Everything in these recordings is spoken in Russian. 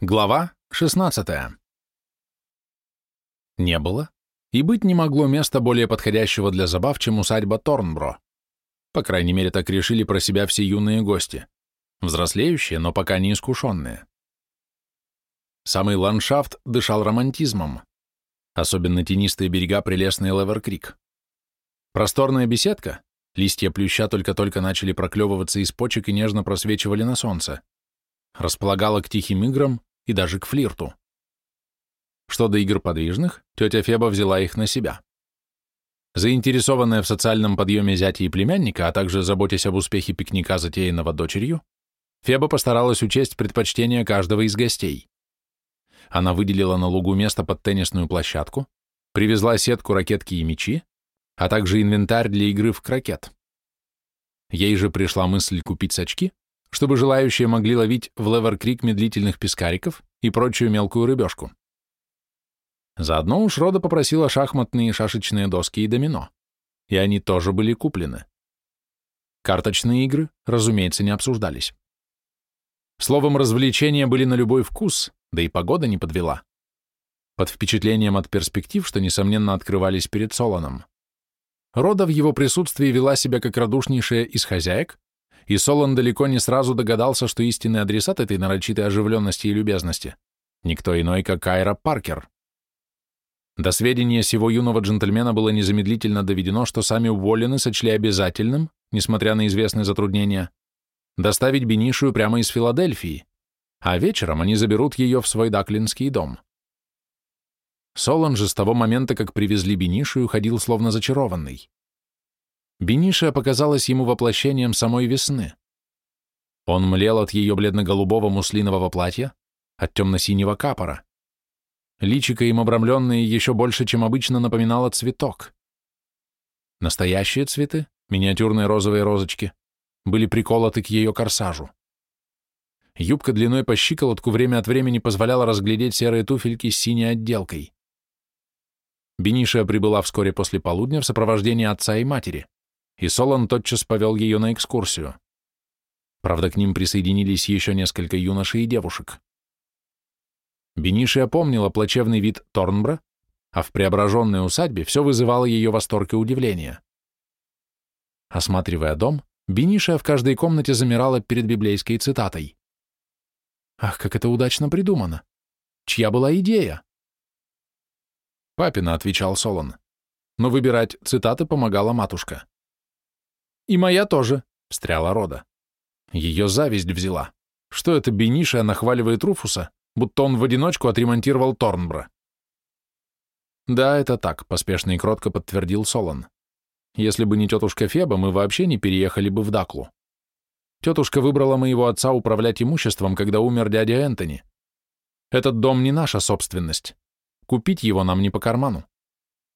Глава 16. Не было, и быть не могло места более подходящего для забав, чем усадьба Торнбро. По крайней мере, так решили про себя все юные гости, взрослеющие, но пока не искушенные. Самый ландшафт дышал романтизмом, особенно тенистые берега прелестной Леверкрик. Просторная беседка, листья плюща только-только начали проклевываться из почек и нежно просвечивали на солнце, располагала к тихим играм, и даже к флирту. Что до игр подвижных, тетя Феба взяла их на себя. Заинтересованная в социальном подъеме зятя и племянника, а также заботясь об успехе пикника, затеянного дочерью, Феба постаралась учесть предпочтения каждого из гостей. Она выделила на лугу место под теннисную площадку, привезла сетку, ракетки и мячи, а также инвентарь для игры в крокет. Ей же пришла мысль купить очки, чтобы желающие могли ловить в Левер-Крик медлительных пескариков и прочую мелкую рыбешку. Заодно уж Рода попросила шахматные шашечные доски и домино, и они тоже были куплены. Карточные игры, разумеется, не обсуждались. Словом, развлечения были на любой вкус, да и погода не подвела. Под впечатлением от перспектив, что, несомненно, открывались перед Солоном. Рода в его присутствии вела себя как радушнейшая из хозяек, и Солон далеко не сразу догадался, что истинный адресат этой нарочитой оживленности и любезности — никто иной, как Кайра Паркер. До сведения сего юного джентльмена было незамедлительно доведено, что сами уволены сочли обязательным, несмотря на известные затруднения, доставить Бенишию прямо из Филадельфии, а вечером они заберут ее в свой даклинский дом. Солон же с того момента, как привезли Бенишию, ходил словно зачарованный. Бениша показалась ему воплощением самой весны. Он млел от ее бледно-голубого муслинового платья, от темно-синего капора. Личико им обрамленное еще больше, чем обычно, напоминало цветок. Настоящие цветы, миниатюрные розовые розочки, были приколоты к ее корсажу. Юбка длиной по щиколотку время от времени позволяла разглядеть серые туфельки с синей отделкой. Бениша прибыла вскоре после полудня в сопровождении отца и матери и Солон тотчас повел ее на экскурсию. Правда, к ним присоединились еще несколько юношей и девушек. Бенишия помнила плачевный вид Торнбра, а в преображенной усадьбе все вызывало ее восторг и удивление. Осматривая дом, Бенишия в каждой комнате замирала перед библейской цитатой. «Ах, как это удачно придумано! Чья была идея?» «Папина», — отвечал Солон. Но выбирать цитаты помогала матушка. «И моя тоже», — встряла Рода. Ее зависть взяла. Что это Бениша нахваливает Руфуса, будто он в одиночку отремонтировал Торнбра? «Да, это так», — поспешно и кротко подтвердил Солон. «Если бы не тетушка Феба, мы вообще не переехали бы в Даклу. Тетушка выбрала моего отца управлять имуществом, когда умер дядя Энтони. Этот дом не наша собственность. Купить его нам не по карману.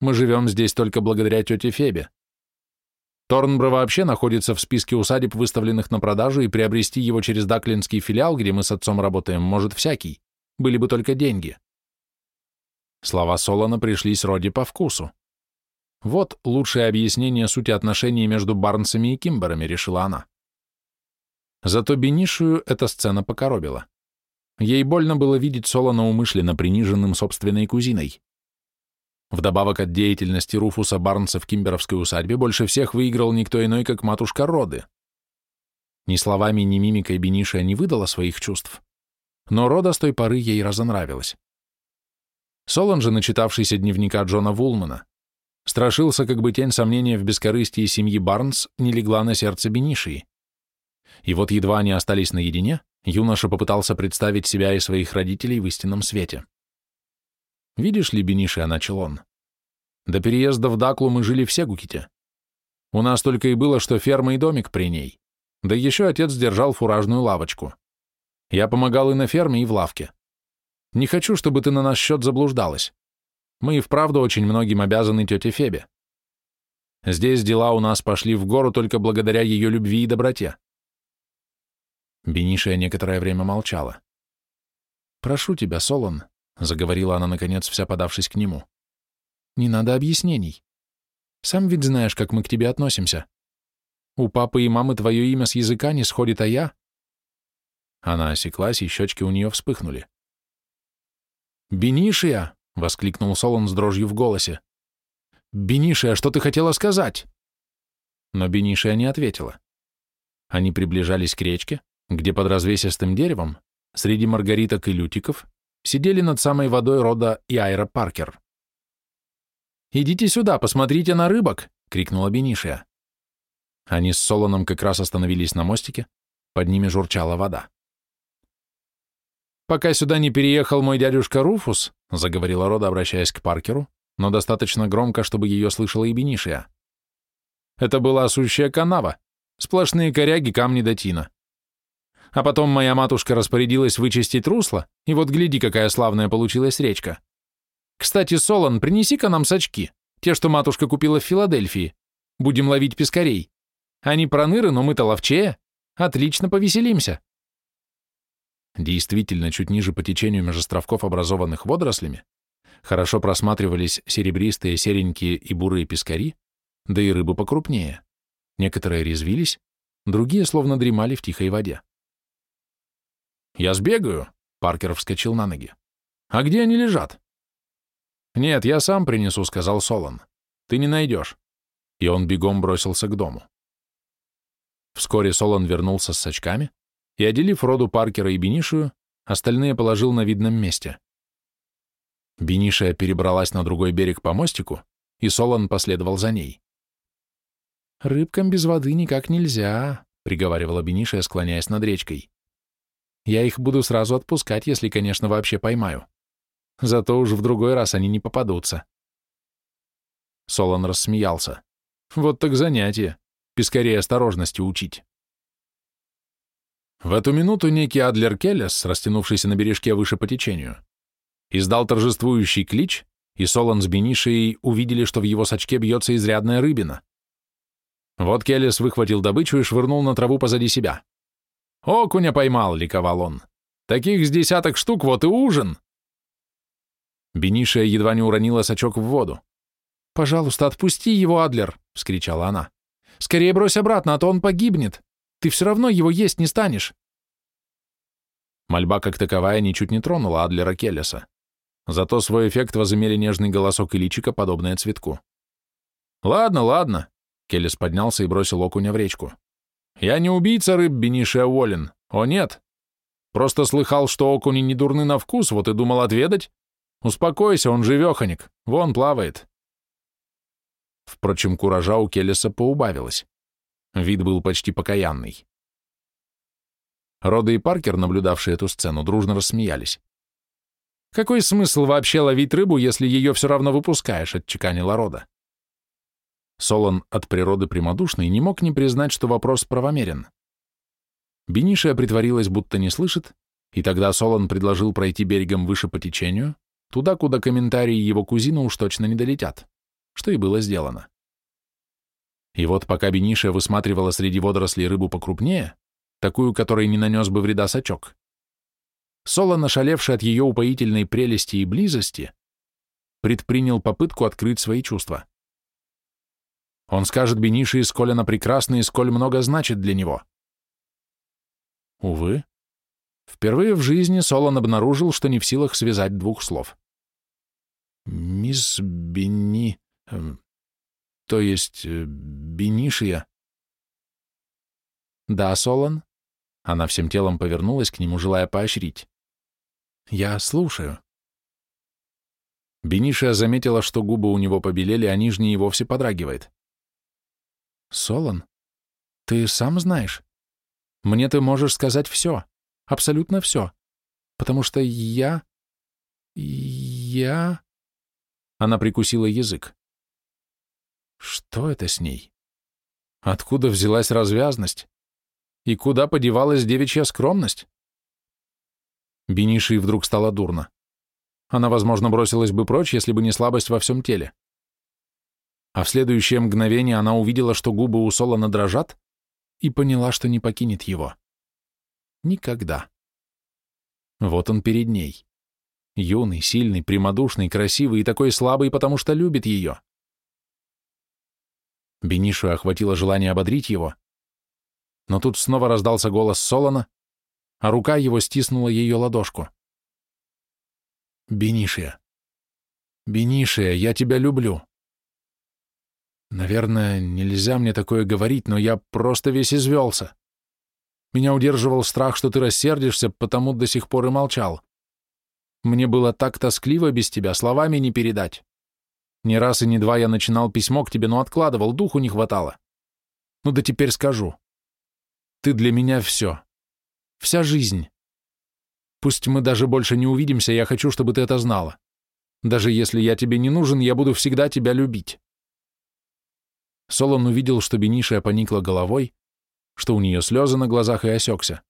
Мы живем здесь только благодаря тете Фебе. Торнбро вообще находится в списке усадеб, выставленных на продажу, и приобрести его через Даклинский филиал, где мы с отцом работаем, может всякий. Были бы только деньги. Слова Солона пришлись Роди по вкусу. Вот лучшее объяснение сути отношений между Барнсами и Кимберами, решила она. Зато Бенишию эта сцена покоробила. Ей больно было видеть Солона умышленно приниженным собственной кузиной. Вдобавок от деятельности Руфуса Барнса в Кимберовской усадьбе больше всех выиграл никто иной, как матушка Роды. Ни словами, ни мимикой Бениша не выдала своих чувств, но Рода с той поры ей разонравилась. Солон же, начитавшийся дневника Джона Вулмана, страшился, как бы тень сомнения в бескорыстии семьи Барнс не легла на сердце Бенишии. И вот едва они остались наедине, юноша попытался представить себя и своих родителей в истинном свете. Видишь ли, Бениша, начал он, до переезда в Даклу мы жили в Сегуките. У нас только и было, что ферма и домик при ней. Да еще отец держал фуражную лавочку. Я помогал и на ферме, и в лавке. Не хочу, чтобы ты на наш счет заблуждалась. Мы и вправду очень многим обязаны тете Фебе. Здесь дела у нас пошли в гору только благодаря ее любви и доброте. Бенишия некоторое время молчала. «Прошу тебя, Солон, — заговорила она, наконец, вся подавшись к нему. «Не надо объяснений. Сам ведь знаешь, как мы к тебе относимся. У папы и мамы твое имя с языка не сходит, а я...» Она осеклась, и щечки у нее вспыхнули. «Бенишия!» — воскликнул Солон с дрожью в голосе. «Бенишия, что ты хотела сказать?» Но Бенишия не ответила. Они приближались к речке, где под развесистым деревом, среди маргариток и лютиков, сидели над самой водой рода Иайра Паркер. «Идите сюда, посмотрите на рыбок!» — крикнула Бенишия. Они с Солоном как раз остановились на мостике, под ними журчала вода. «Пока сюда не переехал мой дядюшка Руфус», — заговорила Рода, обращаясь к Паркеру, но достаточно громко, чтобы ее слышала и Бенишия. «Это была сущая канава, сплошные коряги, камни до тина. А потом моя матушка распорядилась вычистить русло, и вот гляди, какая славная получилась речка. Кстати, Солон, принеси-ка нам сачки, те, что матушка купила в Филадельфии. Будем ловить пескарей. Они проныры, но мы-то ловчее. Отлично повеселимся». Действительно, чуть ниже по течению межостровков, образованных водорослями, хорошо просматривались серебристые, серенькие и бурые пескари, да и рыбы покрупнее. Некоторые резвились, другие словно дремали в тихой воде. «Я сбегаю», — Паркер вскочил на ноги. «А где они лежат?» «Нет, я сам принесу», — сказал Солон. «Ты не найдешь». И он бегом бросился к дому. Вскоре Солон вернулся с сачками, и, отделив роду Паркера и Бенишию, остальные положил на видном месте. Бенишия перебралась на другой берег по мостику, и Солон последовал за ней. «Рыбкам без воды никак нельзя», — приговаривала Бенишия, склоняясь над речкой. «Я их буду сразу отпускать, если, конечно, вообще поймаю. Зато уж в другой раз они не попадутся». Солон рассмеялся. «Вот так занятие. Пескарей осторожности учить». В эту минуту некий Адлер Келлес, растянувшийся на бережке выше по течению, издал торжествующий клич, и Солон с Бенишией увидели, что в его сачке бьется изрядная рыбина. Вот Келлес выхватил добычу и швырнул на траву позади себя. «Окуня поймал!» — ликовал он. «Таких с десяток штук, вот и ужин!» Бенишия едва не уронила сачок в воду. «Пожалуйста, отпусти его, Адлер!» — вскричала она. «Скорее брось обратно, а то он погибнет!» Ты все равно его есть не станешь. Мольба как таковая ничуть не тронула Адлера Келлеса. Зато свой эффект возымели нежный голосок и личико, подобное цветку. «Ладно, ладно», — Келлес поднялся и бросил окуня в речку. «Я не убийца рыб, Бенишия Уоллен. О, нет. Просто слыхал, что окуни не дурны на вкус, вот и думал отведать. Успокойся, он живеханик. Вон плавает». Впрочем, куража у Келлеса поубавилось. Вид был почти покаянный. Рода и Паркер, наблюдавшие эту сцену, дружно рассмеялись. «Какой смысл вообще ловить рыбу, если ее все равно выпускаешь?» — отчеканила Рода. Солон от природы прямодушный не мог не признать, что вопрос правомерен. Бенишия притворилась, будто не слышит, и тогда Солон предложил пройти берегом выше по течению, туда, куда комментарии его кузина уж точно не долетят, что и было сделано. И вот пока Бениша высматривала среди водорослей рыбу покрупнее, такую, которой не нанес бы вреда сачок, Соло, нашалевший от ее упоительной прелести и близости, предпринял попытку открыть свои чувства. Он скажет Бенише, сколь она прекрасна и сколь много значит для него. Увы, впервые в жизни Солон обнаружил, что не в силах связать двух слов. «Мисс Бенни... Эм, то есть э, Бенишия. Да, Солон? Она всем телом повернулась к нему, желая поощрить. Я слушаю. Бенишия заметила, что губы у него побелели, а нижний и вовсе подрагивает. Солон, ты сам знаешь. Мне ты можешь сказать все, абсолютно все, потому что я... я... Она прикусила язык. Что это с ней? Откуда взялась развязность? И куда подевалась девичья скромность? Бениши вдруг стало дурно. Она, возможно, бросилась бы прочь, если бы не слабость во всем теле. А в следующее мгновение она увидела, что губы у Солона дрожат, и поняла, что не покинет его. Никогда. Вот он перед ней. Юный, сильный, прямодушный, красивый и такой слабый, потому что любит ее. Бенишу охватило желание ободрить его, но тут снова раздался голос Солона, а рука его стиснула ее ладошку. Бенишия. Бенишия, я тебя люблю. Наверное, нельзя мне такое говорить, но я просто весь извелся. Меня удерживал страх, что ты рассердишься, потому до сих пор и молчал. Мне было так тоскливо без тебя, словами не передать. Не раз и не два я начинал письмо к тебе, но откладывал, духу не хватало. Ну да теперь скажу. Ты для меня все. Вся жизнь. Пусть мы даже больше не увидимся, я хочу, чтобы ты это знала. Даже если я тебе не нужен, я буду всегда тебя любить. Солон увидел, что Бенишия поникла головой, что у нее слезы на глазах и осекся.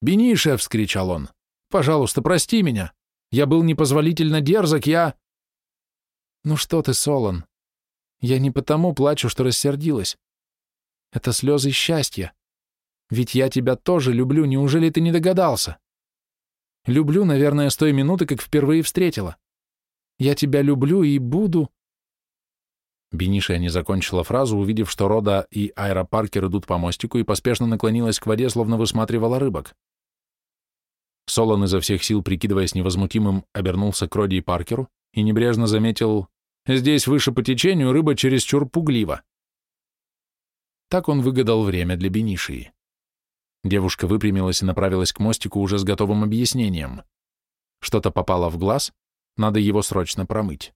«Бенишия!» — вскричал он. «Пожалуйста, прости меня. Я был непозволительно дерзок, я...» «Ну что ты, Солон? Я не потому плачу, что рассердилась. Это слезы счастья. Ведь я тебя тоже люблю, неужели ты не догадался? Люблю, наверное, с той минуты, как впервые встретила. Я тебя люблю и буду...» Бенишия не закончила фразу, увидев, что Рода и Айра Паркер идут по мостику, и поспешно наклонилась к воде, словно высматривала рыбок. Солон изо всех сил, прикидываясь невозмутимым, обернулся к Роди и Паркеру и небрежно заметил «Здесь выше по течению рыба чересчур пуглива». Так он выгадал время для Бенишии. Девушка выпрямилась и направилась к мостику уже с готовым объяснением. Что-то попало в глаз, надо его срочно промыть.